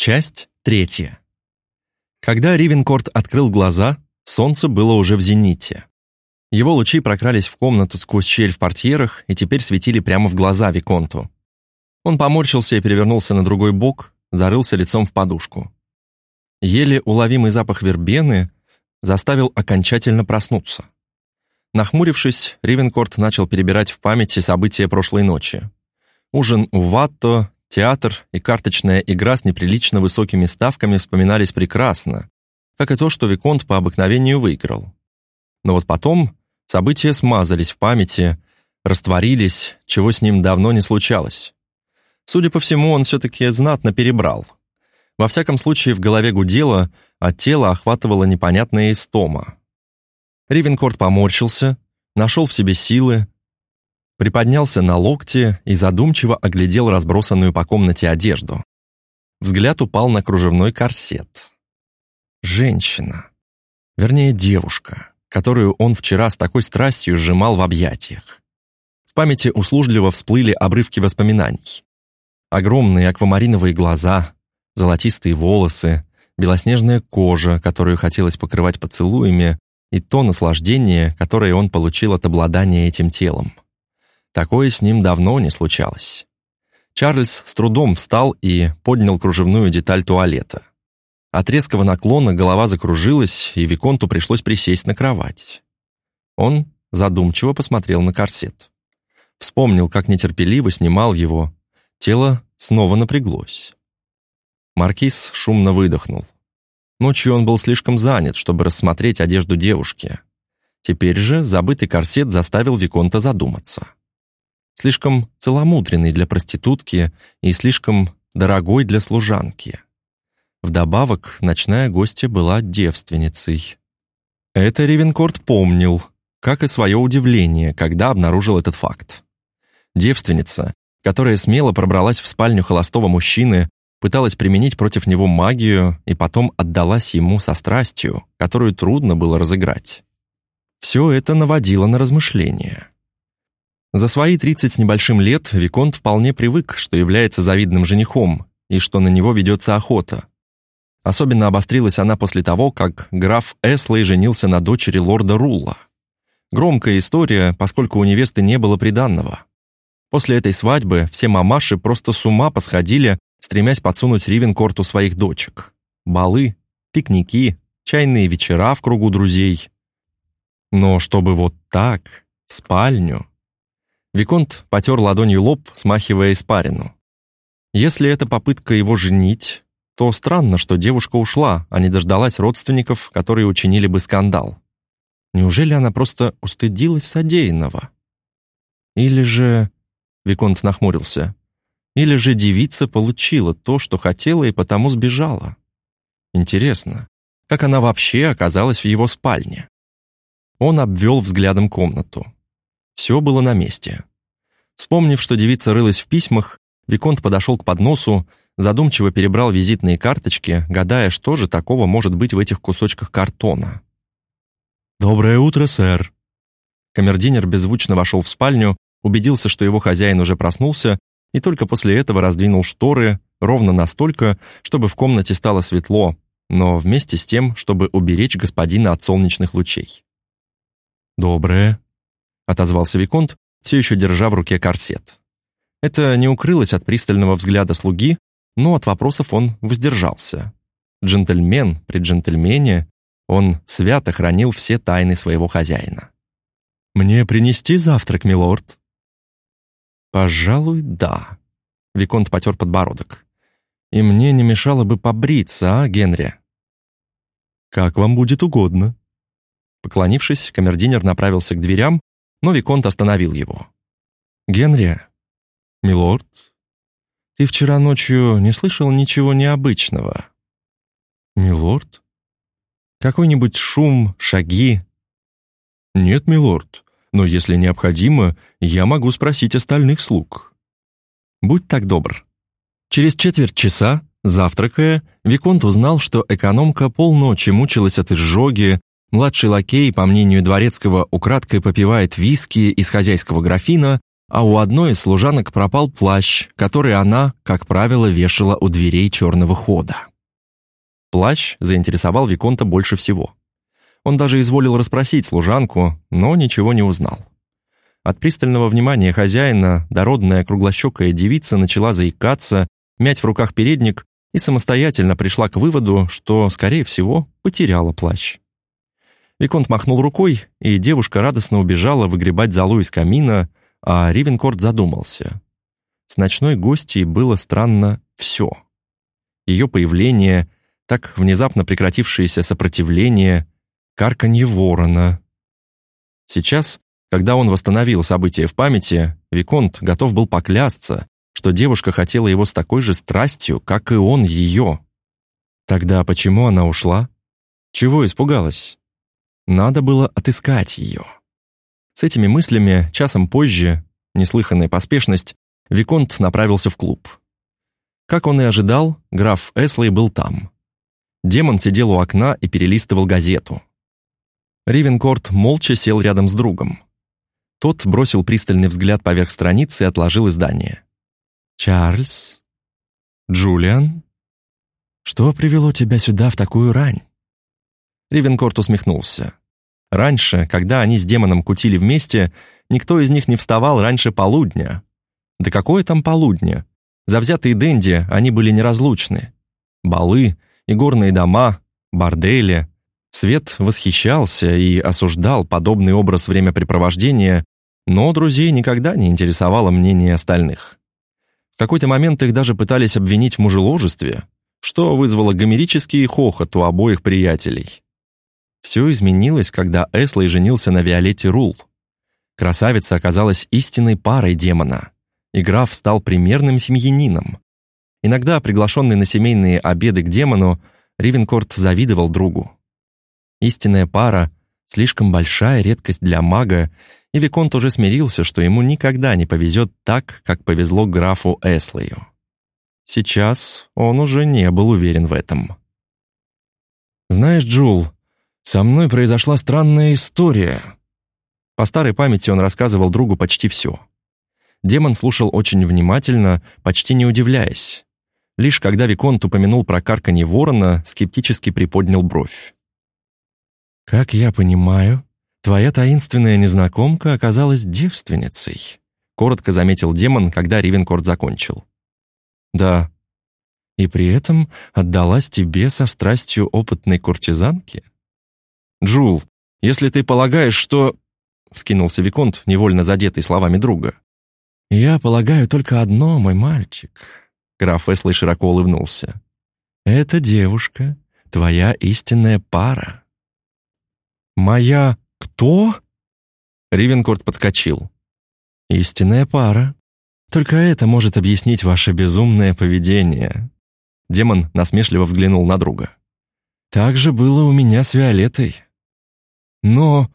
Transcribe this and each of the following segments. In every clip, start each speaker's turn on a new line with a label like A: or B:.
A: Часть третья. Когда Ривенкорт открыл глаза, солнце было уже в зените. Его лучи прокрались в комнату сквозь щель в портьерах и теперь светили прямо в глаза Виконту. Он поморщился и перевернулся на другой бок, зарылся лицом в подушку. Еле уловимый запах вербены заставил окончательно проснуться. Нахмурившись, Ривенкорт начал перебирать в памяти события прошлой ночи. Ужин у Ватто, Театр и карточная игра с неприлично высокими ставками вспоминались прекрасно, как и то, что Виконт по обыкновению выиграл. Но вот потом события смазались в памяти, растворились, чего с ним давно не случалось. Судя по всему, он все-таки знатно перебрал. Во всяком случае, в голове гудело, а тело охватывало непонятная истома. Ривенкорт поморщился, нашел в себе силы, приподнялся на локте и задумчиво оглядел разбросанную по комнате одежду. Взгляд упал на кружевной корсет. Женщина. Вернее, девушка, которую он вчера с такой страстью сжимал в объятиях. В памяти услужливо всплыли обрывки воспоминаний. Огромные аквамариновые глаза, золотистые волосы, белоснежная кожа, которую хотелось покрывать поцелуями, и то наслаждение, которое он получил от обладания этим телом. Такое с ним давно не случалось. Чарльз с трудом встал и поднял кружевную деталь туалета. От резкого наклона голова закружилась, и Виконту пришлось присесть на кровать. Он задумчиво посмотрел на корсет. Вспомнил, как нетерпеливо снимал его. Тело снова напряглось. Маркиз шумно выдохнул. Ночью он был слишком занят, чтобы рассмотреть одежду девушки. Теперь же забытый корсет заставил Виконта задуматься слишком целомудренный для проститутки и слишком дорогой для служанки. Вдобавок, ночная гостья была девственницей. Это Ревенкорт помнил, как и свое удивление, когда обнаружил этот факт. Девственница, которая смело пробралась в спальню холостого мужчины, пыталась применить против него магию и потом отдалась ему со страстью, которую трудно было разыграть. Все это наводило на размышления. За свои 30 с небольшим лет Виконт вполне привык, что является завидным женихом и что на него ведется охота. Особенно обострилась она после того, как граф Эслей женился на дочери лорда Рулла. Громкая история, поскольку у невесты не было приданного. После этой свадьбы все мамаши просто с ума посходили, стремясь подсунуть Ривенкорту своих дочек. Балы, пикники, чайные вечера в кругу друзей. Но чтобы вот так, в спальню, Виконт потер ладонью лоб, смахивая испарину. Если это попытка его женить, то странно, что девушка ушла, а не дождалась родственников, которые учинили бы скандал. Неужели она просто устыдилась содеянного? Или же... Виконт нахмурился. Или же девица получила то, что хотела, и потому сбежала. Интересно, как она вообще оказалась в его спальне? Он обвел взглядом комнату. Все было на месте. Вспомнив, что девица рылась в письмах, Виконт подошел к подносу, задумчиво перебрал визитные карточки, гадая, что же такого может быть в этих кусочках картона. «Доброе утро, сэр!» Камердинер беззвучно вошел в спальню, убедился, что его хозяин уже проснулся, и только после этого раздвинул шторы ровно настолько, чтобы в комнате стало светло, но вместе с тем, чтобы уберечь господина от солнечных лучей. «Доброе», отозвался Виконт, все еще держа в руке корсет. Это не укрылось от пристального взгляда слуги, но от вопросов он воздержался. Джентльмен при джентльмене, он свято хранил все тайны своего хозяина. «Мне принести завтрак, милорд?» «Пожалуй, да», — Виконт потер подбородок. «И мне не мешало бы побриться, а, Генри?» «Как вам будет угодно». Поклонившись, камердинер направился к дверям, но Виконт остановил его. «Генри, милорд, ты вчера ночью не слышал ничего необычного?» «Милорд? Какой-нибудь шум, шаги?» «Нет, милорд, но если необходимо, я могу спросить остальных слуг». «Будь так добр». Через четверть часа, завтракая, Виконт узнал, что экономка полночи мучилась от изжоги, Младший лакей, по мнению дворецкого, украдкой попивает виски из хозяйского графина, а у одной из служанок пропал плащ, который она, как правило, вешала у дверей черного хода. Плащ заинтересовал Виконта больше всего. Он даже изволил расспросить служанку, но ничего не узнал. От пристального внимания хозяина дородная круглощекая девица начала заикаться, мять в руках передник и самостоятельно пришла к выводу, что, скорее всего, потеряла плащ. Виконт махнул рукой, и девушка радостно убежала выгребать золу из камина, а Ривенкорт задумался. С ночной гостьей было странно все. Ее появление, так внезапно прекратившееся сопротивление, карканье ворона. Сейчас, когда он восстановил события в памяти, Виконт готов был поклясться, что девушка хотела его с такой же страстью, как и он ее. Тогда почему она ушла? Чего испугалась? Надо было отыскать ее. С этими мыслями часом позже, неслыханная поспешность, Виконт направился в клуб. Как он и ожидал, граф Эслей был там. Демон сидел у окна и перелистывал газету. Ривенкорт молча сел рядом с другом. Тот бросил пристальный взгляд поверх страницы и отложил издание. «Чарльз? Джулиан? Что привело тебя сюда в такую рань?» Ривенкорт усмехнулся. Раньше, когда они с демоном кутили вместе, никто из них не вставал раньше полудня. Да какое там полудня? Завзятые денди, они были неразлучны. Балы, игорные дома, бордели. Свет восхищался и осуждал подобный образ времяпрепровождения, но друзей никогда не интересовало мнение остальных. В какой-то момент их даже пытались обвинить в мужеложестве, что вызвало гомерический хохот у обоих приятелей. Все изменилось, когда Эслей женился на Виолетте Рул. Красавица оказалась истинной парой демона, и граф стал примерным семьянином. Иногда, приглашенный на семейные обеды к демону, Ривенкорт завидовал другу. Истинная пара — слишком большая редкость для мага, и Виконт уже смирился, что ему никогда не повезет так, как повезло графу Эслею. Сейчас он уже не был уверен в этом. «Знаешь, Джул, со мной произошла странная история. По старой памяти он рассказывал другу почти все. Демон слушал очень внимательно, почти не удивляясь. Лишь когда Виконт упомянул про карканье ворона, скептически приподнял бровь. «Как я понимаю, твоя таинственная незнакомка оказалась девственницей», коротко заметил демон, когда Ривенкорт закончил. «Да. И при этом отдалась тебе со страстью опытной куртизанки?» «Джул, если ты полагаешь, что...» — вскинулся Виконт, невольно задетый словами друга. «Я полагаю только одно, мой мальчик», — граф Эслey широко улыбнулся. «Эта девушка — твоя истинная пара». «Моя кто?» Ривенкорт подскочил. «Истинная пара. Только это может объяснить ваше безумное поведение». Демон насмешливо взглянул на друга. «Так же было у меня с Виолеттой. Но...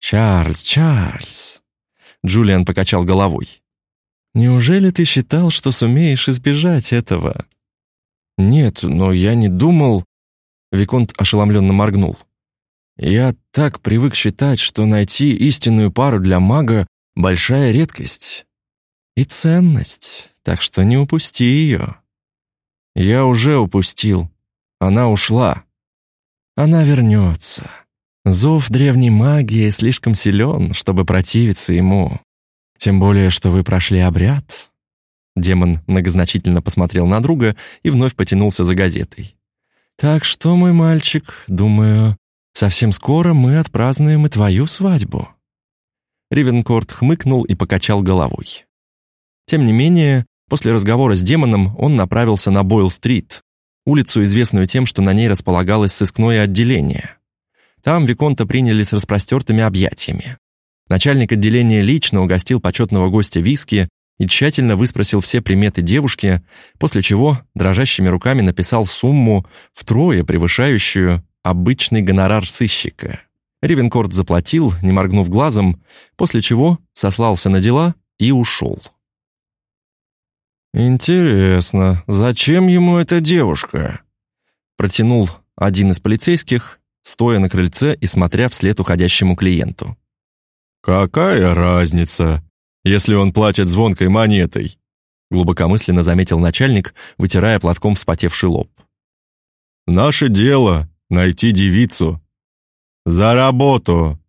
A: Чарльз, Чарльз... Джулиан покачал головой. Неужели ты считал, что сумеешь избежать этого? Нет, но я не думал... Виконт ошеломленно моргнул. Я так привык считать, что найти истинную пару для мага — большая редкость. И ценность, так что не упусти ее. Я уже упустил. Она ушла. Она вернется. Зов древней магии слишком силен, чтобы противиться ему. Тем более, что вы прошли обряд». Демон многозначительно посмотрел на друга и вновь потянулся за газетой. «Так что, мой мальчик, думаю, совсем скоро мы отпразднуем и твою свадьбу». Ривенкорт хмыкнул и покачал головой. Тем не менее, после разговора с демоном он направился на Бойл-стрит, улицу, известную тем, что на ней располагалось сыскное отделение. Там Виконта приняли с распростертыми объятиями. Начальник отделения лично угостил почетного гостя виски и тщательно выспросил все приметы девушки, после чего дрожащими руками написал сумму, втрое превышающую обычный гонорар сыщика. Ривенкорт заплатил, не моргнув глазом, после чего сослался на дела и ушел. «Интересно, зачем ему эта девушка?» Протянул один из полицейских, стоя на крыльце и смотря вслед уходящему клиенту. «Какая разница? если он платит звонкой монетой», глубокомысленно заметил начальник, вытирая платком вспотевший лоб. «Наше дело — найти девицу. За работу!»